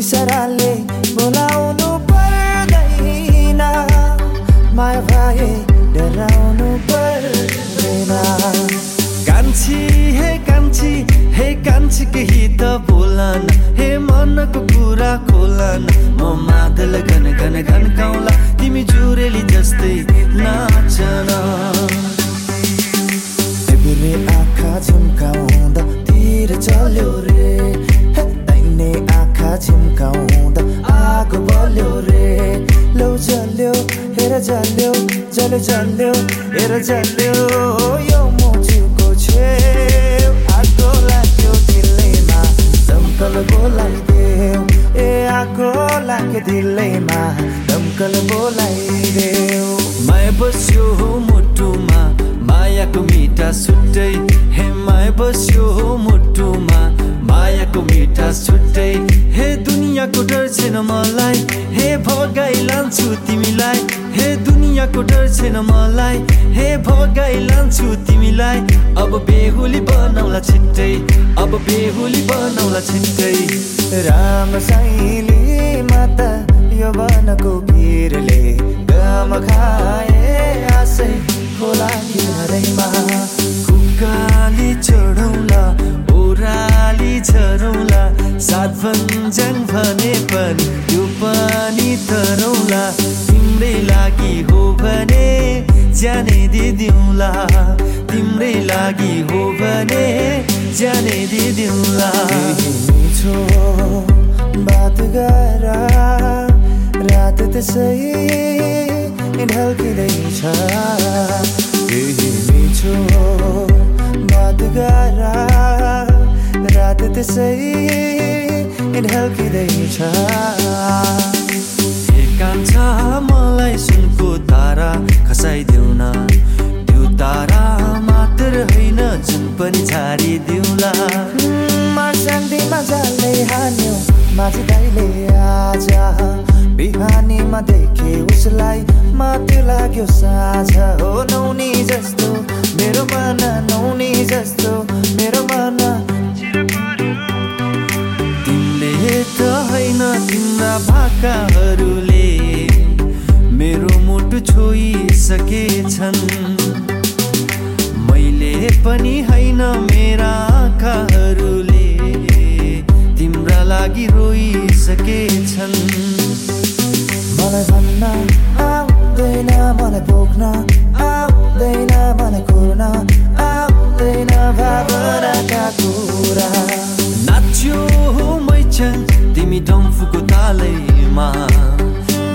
इसाराले बोलाउनु पर्दैन माया भए डराउनु पर्दैन कान्छी हे कान्छी हे कान्छी केही त बोलन हे मनको कुरा खोलन म मादल घन घन घन गाउँला तिमी जुरेली जस्तै जल्यो जल्यो हेर जल्यो यो मोजुको छेउ आगो लाग्यो दिलैमा दमकल बोलाइदेऊ ए आगो लाग्यो दिलैमा दमकल बोलाइदेऊ माया बस्यो मुटुमा मायाको मिठा छुट्टै हे माया बस्यो मुटुमा। मायाको मिठा छुट्टै हे दुनियाँको डर छैन मलाई हे भगाइ लान्छु तिमीलाई हे दुनियाँको डर छैन मलाई हे भगाइ लान्छु तिमीलाई। अब बेहुली बनाउला छिट्टै अब बेहुली बनाउला छिट्टै। राम साइली माता यो वनको भिरले गम खाए आसै भञ्जन भने पनि त्यो पानी तरौला तिम्रै लागि हो भने जाने दिदिउँला। तिम्रै लागि हो भने जाने दिदिउँला। मिठो बात गर रात त्यसै हे कान्छा मलाई सुनको तारा खसाइदेऊ न त्यो तारा मात्र होइन जुन पनि छाडिदेऊला मर्स्याङ्दीमा जालै हान्यो माझी दाइले आज। बिहानीमा देखे उसलाई माथि लाग्यो साझ। हो नौनी जस्तो मेरो मन नौनी जस्तो। तिम्रा भाकाहरूले मेरो मुटु छोइसकेछन्। मैले पनि होइन मेरा आँखाहरूले तिम्रा लागि रोइसकेछन्।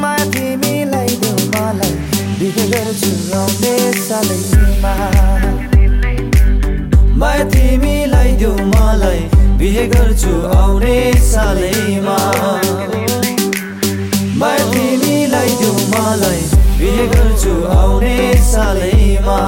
माया तिमीलाई देऊ मलाई बिहे गर्छु आउने सालैमा माया तिमीलाई देऊ मलाई बिहे गर्छु आउने सालैमा माया तिमीलाई देऊ मलाई बिहे गर्छु आउने सालैमा